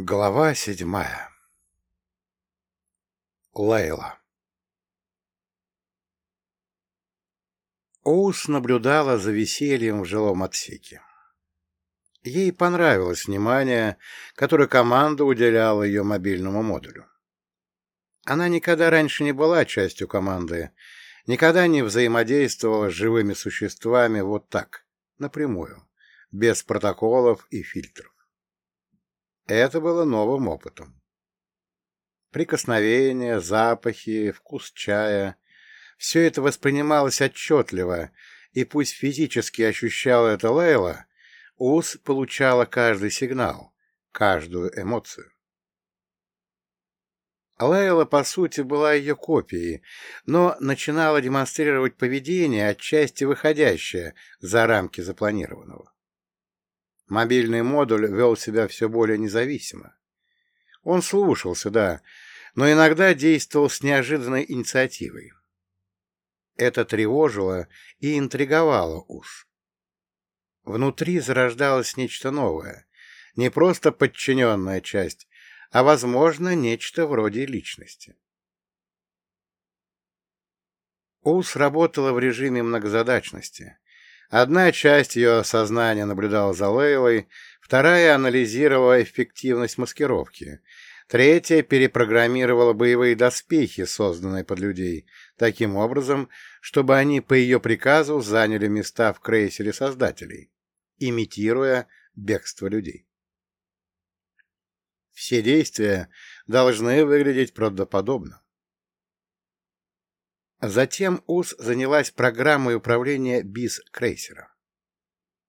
Глава седьмая Лейла Оус наблюдала за весельем в жилом отсеке. Ей понравилось внимание, которое команда уделяла ее мобильному модулю. Она никогда раньше не была частью команды, никогда не взаимодействовала с живыми существами вот так, напрямую, без протоколов и фильтров. Это было новым опытом. Прикосновения, запахи, вкус чая — все это воспринималось отчетливо, и пусть физически ощущала это Лейла, Ус получала каждый сигнал, каждую эмоцию. Лейла, по сути, была ее копией, но начинала демонстрировать поведение, отчасти выходящее за рамки запланированного. Мобильный модуль вел себя все более независимо. Он слушался, да, но иногда действовал с неожиданной инициативой. Это тревожило и интриговало уж. Внутри зарождалось нечто новое, не просто подчиненная часть, а, возможно, нечто вроде личности. УС работала в режиме многозадачности, Одна часть ее сознания наблюдала за Лейлой, вторая анализировала эффективность маскировки, третья перепрограммировала боевые доспехи, созданные под людей, таким образом, чтобы они по ее приказу заняли места в крейсере создателей, имитируя бегство людей. Все действия должны выглядеть правдоподобно. Затем УС занялась программой управления БИС-крейсера.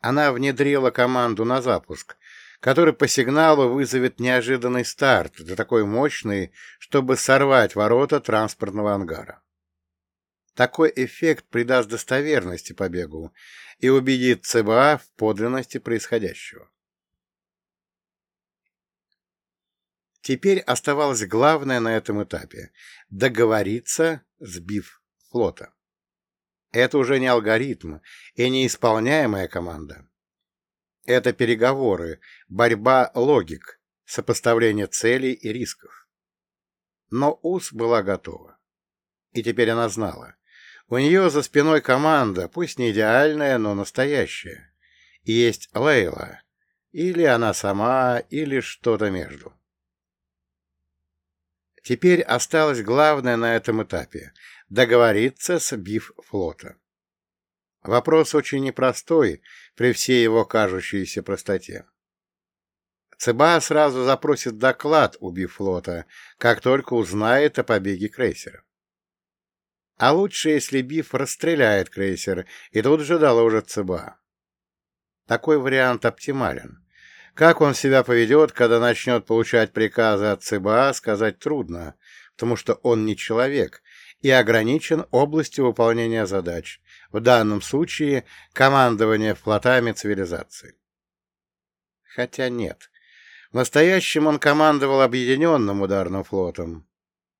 Она внедрила команду на запуск, который по сигналу вызовет неожиданный старт, да такой мощный, чтобы сорвать ворота транспортного ангара. Такой эффект придаст достоверности побегу и убедит ЦБА в подлинности происходящего. Теперь оставалось главное на этом этапе — договориться сбив флота. Это уже не алгоритм и не исполняемая команда. Это переговоры, борьба логик, сопоставление целей и рисков. Но УС была готова. И теперь она знала. У нее за спиной команда, пусть не идеальная, но настоящая. И есть Лейла. Или она сама, или что-то между. Теперь осталось главное на этом этапе — договориться с БИФ флота. Вопрос очень непростой при всей его кажущейся простоте. ЦБА сразу запросит доклад у БИФ флота, как только узнает о побеге крейсера. А лучше, если БИФ расстреляет крейсер и тут же доложит ЦБА. Такой вариант оптимален. Как он себя поведет, когда начнет получать приказы от ЦБА, сказать трудно, потому что он не человек и ограничен областью выполнения задач, в данном случае командование флотами цивилизации. Хотя нет. В настоящем он командовал объединенным ударным флотом.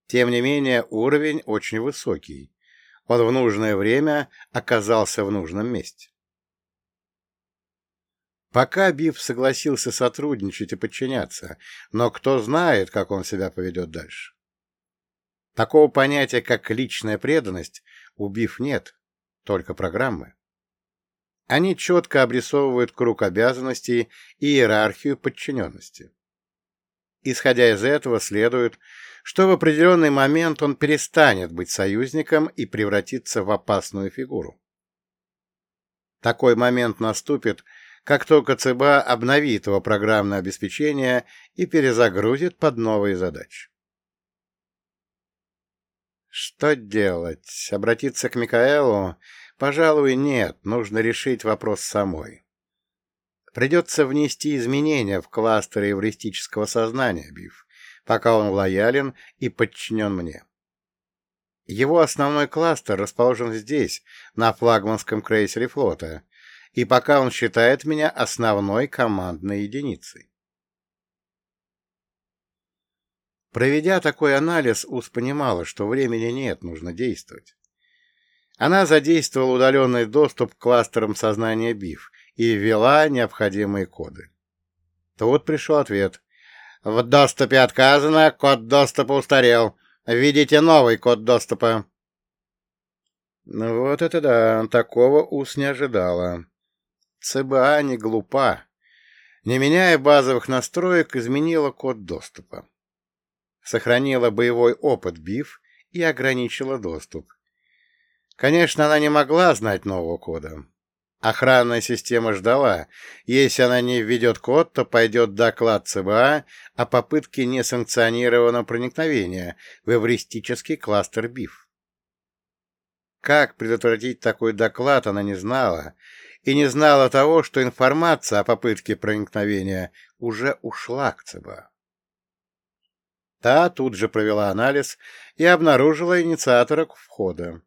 Тем не менее, уровень очень высокий. Он в нужное время оказался в нужном месте. Пока Биф согласился сотрудничать и подчиняться, но кто знает, как он себя поведет дальше. Такого понятия, как личная преданность, у Биф нет, только программы. Они четко обрисовывают круг обязанностей и иерархию подчиненности. Исходя из этого, следует, что в определенный момент он перестанет быть союзником и превратится в опасную фигуру. Такой момент наступит, как только ЦБА обновит его программное обеспечение и перезагрузит под новые задачи. Что делать? Обратиться к Микаэлу? Пожалуй, нет, нужно решить вопрос самой. Придется внести изменения в кластер эвристического сознания, Биф, пока он лоялен и подчинен мне. Его основной кластер расположен здесь, на флагманском крейсере флота, и пока он считает меня основной командной единицей. Проведя такой анализ, Ус понимала, что времени нет, нужно действовать. Она задействовала удаленный доступ к кластерам сознания БИФ и ввела необходимые коды. Вот пришел ответ. В доступе отказано, код доступа устарел. Введите новый код доступа. Ну вот это да, такого УС не ожидала. ЦБА не глупа. Не меняя базовых настроек, изменила код доступа. Сохранила боевой опыт БИФ и ограничила доступ. Конечно, она не могла знать нового кода. Охранная система ждала. Если она не введет код, то пойдет доклад ЦБА о попытке несанкционированного проникновения в эвристический кластер БИФ. Как предотвратить такой доклад, она не знала, и не знала того, что информация о попытке проникновения уже ушла к ЦБА. Та тут же провела анализ и обнаружила инициатора входа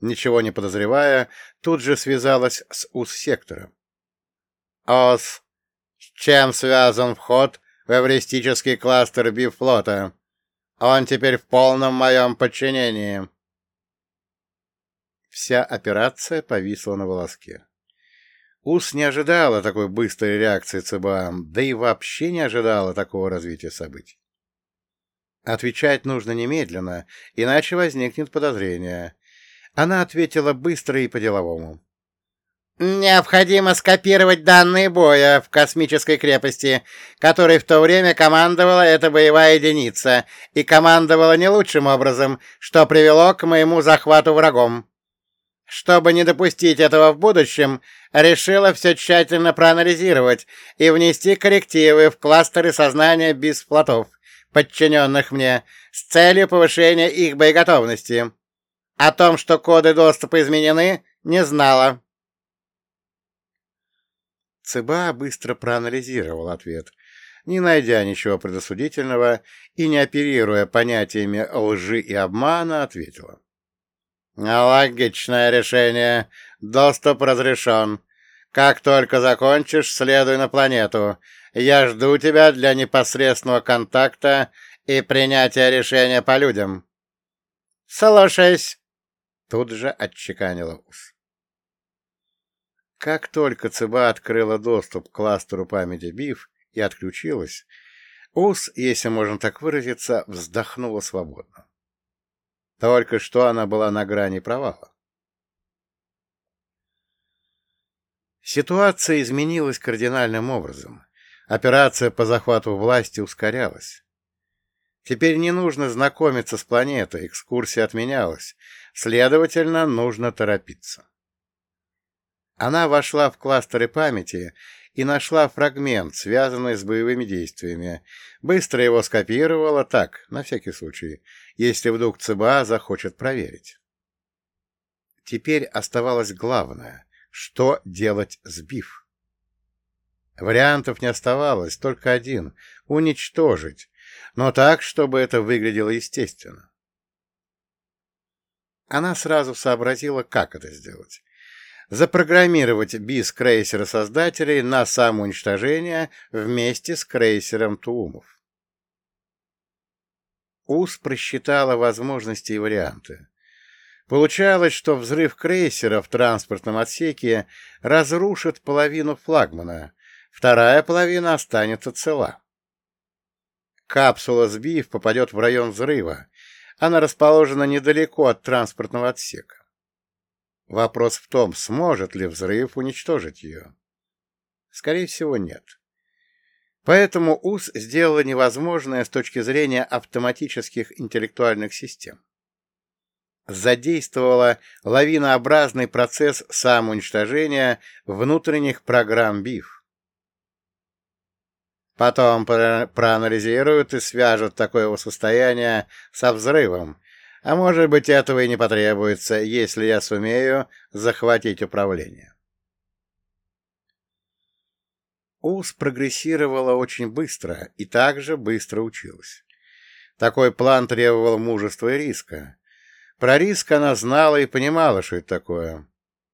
ничего не подозревая, тут же связалась с УС-сектором. «ОС, с чем связан вход в эвристический кластер Бифлота? Он теперь в полном моем подчинении». Вся операция повисла на волоске. УС не ожидала такой быстрой реакции ЦБА, да и вообще не ожидала такого развития событий. Отвечать нужно немедленно, иначе возникнет подозрение. Она ответила быстро и по-деловому. «Необходимо скопировать данные боя в космической крепости, которой в то время командовала эта боевая единица, и командовала не лучшим образом, что привело к моему захвату врагом. Чтобы не допустить этого в будущем, решила все тщательно проанализировать и внести коррективы в кластеры сознания без флотов, подчиненных мне, с целью повышения их боеготовности». О том, что коды доступа изменены, не знала. ЦБА быстро проанализировал ответ, не найдя ничего предосудительного и не оперируя понятиями лжи и обмана, ответила. «Логичное решение. Доступ разрешен. Как только закончишь, следуй на планету. Я жду тебя для непосредственного контакта и принятия решения по людям». «Слушаюсь!» Тут же отчеканила УС. Как только ЦБА открыла доступ к кластеру памяти БИФ и отключилась, УС, если можно так выразиться, вздохнула свободно. Только что она была на грани провала. Ситуация изменилась кардинальным образом. Операция по захвату власти ускорялась. Теперь не нужно знакомиться с планетой, экскурсия отменялась, следовательно, нужно торопиться. Она вошла в кластеры памяти и нашла фрагмент, связанный с боевыми действиями, быстро его скопировала, так, на всякий случай, если вдруг ЦБА захочет проверить. Теперь оставалось главное — что делать с БИФ. Вариантов не оставалось, только один — уничтожить, но так, чтобы это выглядело естественно. Она сразу сообразила, как это сделать. Запрограммировать бис крейсера создателей на самоуничтожение вместе с крейсером Туумов. УС просчитала возможности и варианты. Получалось, что взрыв крейсера в транспортном отсеке разрушит половину флагмана, вторая половина останется цела. Капсула, сбив, попадет в район взрыва. Она расположена недалеко от транспортного отсека. Вопрос в том, сможет ли взрыв уничтожить ее. Скорее всего, нет. Поэтому УС сделала невозможное с точки зрения автоматических интеллектуальных систем. Задействовала лавинообразный процесс самоуничтожения внутренних программ БИФ. Потом проанализируют и свяжут такое состояние со взрывом. А может быть, этого и не потребуется, если я сумею захватить управление. УС прогрессировала очень быстро и также быстро училась. Такой план требовал мужества и риска. Про риск она знала и понимала, что это такое.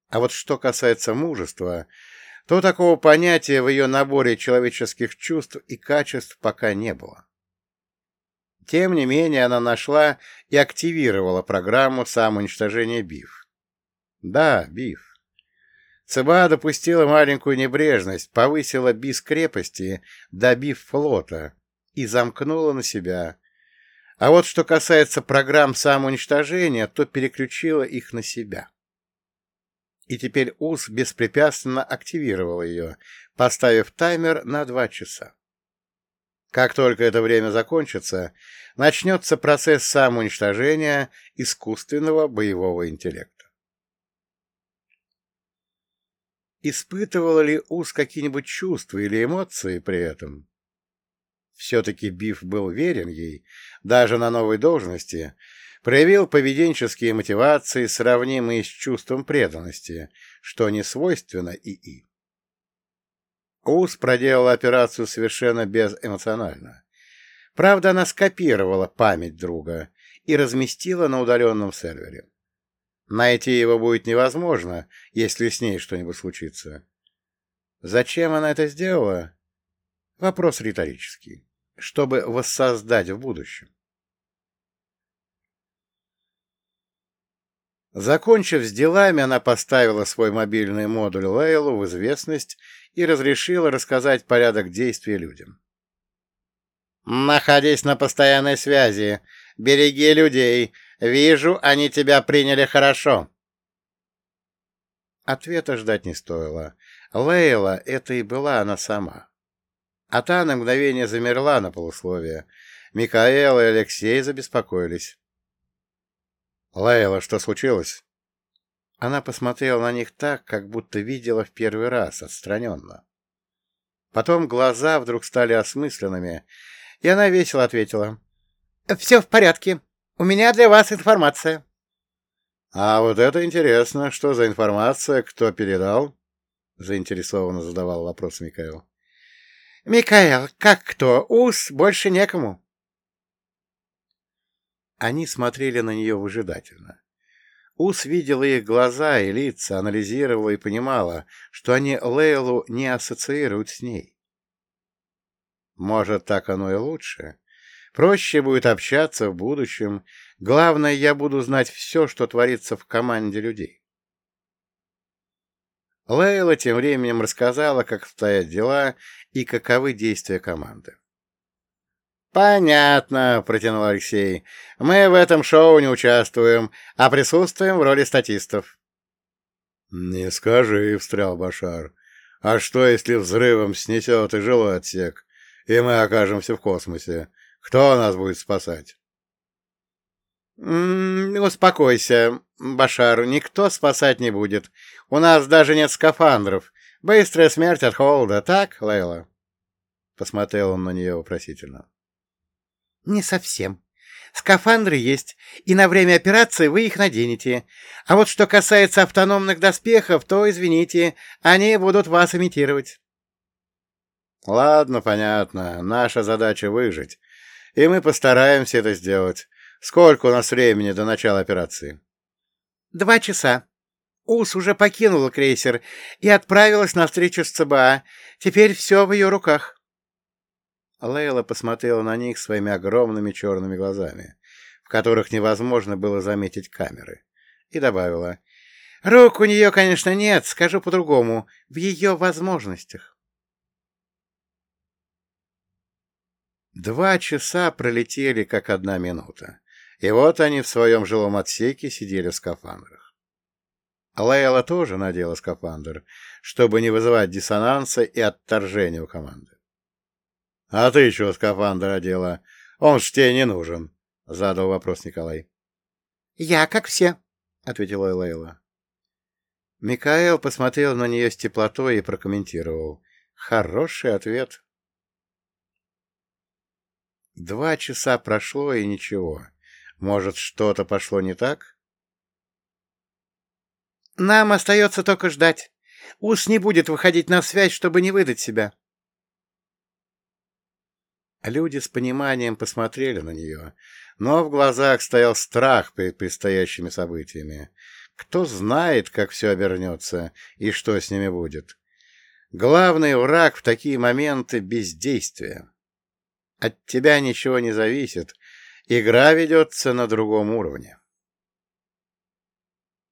А вот что касается мужества, то такого понятия в ее наборе человеческих чувств и качеств пока не было. Тем не менее, она нашла и активировала программу самоуничтожения БИФ. Да, БИФ. ЦБА допустила маленькую небрежность, повысила БИС крепости до БИФ флота и замкнула на себя. А вот что касается программ самоуничтожения, то переключила их на себя. И теперь УС беспрепятственно активировал ее, поставив таймер на два часа. Как только это время закончится, начнется процесс самоуничтожения искусственного боевого интеллекта. Испытывала ли Ус какие-нибудь чувства или эмоции при этом? Все-таки Биф был верен ей, даже на новой должности, проявил поведенческие мотивации, сравнимые с чувством преданности, что не свойственно ИИ. Ус проделала операцию совершенно безэмоционально. Правда, она скопировала память друга и разместила на удаленном сервере. Найти его будет невозможно, если с ней что-нибудь случится. Зачем она это сделала? Вопрос риторический. Чтобы воссоздать в будущем. Закончив с делами, она поставила свой мобильный модуль Лейлу в известность и разрешила рассказать порядок действий людям. «Находись на постоянной связи. Береги людей. Вижу, они тебя приняли хорошо. Ответа ждать не стоило. Лейла — это и была она сама. А та на мгновение замерла на полусловие. Микаэл и Алексей забеспокоились. «Лейла, что случилось?» Она посмотрела на них так, как будто видела в первый раз, отстраненно. Потом глаза вдруг стали осмысленными, и она весело ответила. «Все в порядке. У меня для вас информация. — А вот это интересно. Что за информация? Кто передал? — заинтересованно задавал вопрос Микаэл. — Микаэл, как кто? Ус, больше некому. Они смотрели на нее выжидательно. Ус видела их глаза и лица, анализировала и понимала, что они Лейлу не ассоциируют с ней. Может, так оно и лучше? Проще будет общаться в будущем. Главное, я буду знать все, что творится в команде людей. Лейла тем временем рассказала, как стоят дела и каковы действия команды. «Понятно», — протянул Алексей. «Мы в этом шоу не участвуем, а присутствуем в роли статистов». «Не скажи», — встрял Башар. «А что, если взрывом снесет и жилой отсек, и мы окажемся в космосе? Кто нас будет спасать? «М успокойся, Башар, никто спасать не будет. У нас даже нет скафандров. Быстрая смерть от холода, так, Лейла?» Посмотрел он на нее вопросительно. «Не совсем. Скафандры есть, и на время операции вы их наденете. А вот что касается автономных доспехов, то, извините, они будут вас имитировать». «Ладно, понятно. Наша задача — выжить и мы постараемся это сделать. Сколько у нас времени до начала операции? Два часа. УС уже покинула крейсер и отправилась на встречу с ЦБА. Теперь все в ее руках. Лейла посмотрела на них своими огромными черными глазами, в которых невозможно было заметить камеры, и добавила. «Рук у нее, конечно, нет, скажу по-другому, в ее возможностях». Два часа пролетели, как одна минута. И вот они в своем жилом отсеке сидели в скафандрах. Лейла тоже надела скафандр, чтобы не вызывать диссонанса и отторжения у команды. — А ты чего скафандр одела? Он ж тебе не нужен, — задал вопрос Николай. — Я как все, — ответила Лейла. Микаэл посмотрел на нее с теплотой и прокомментировал. — Хороший ответ. — Два часа прошло, и ничего. Может, что-то пошло не так? Нам остается только ждать. Ус не будет выходить на связь, чтобы не выдать себя. Люди с пониманием посмотрели на нее, но в глазах стоял страх перед предстоящими событиями. Кто знает, как все обернется и что с ними будет. Главный враг в такие моменты — бездействие. От тебя ничего не зависит. Игра ведется на другом уровне.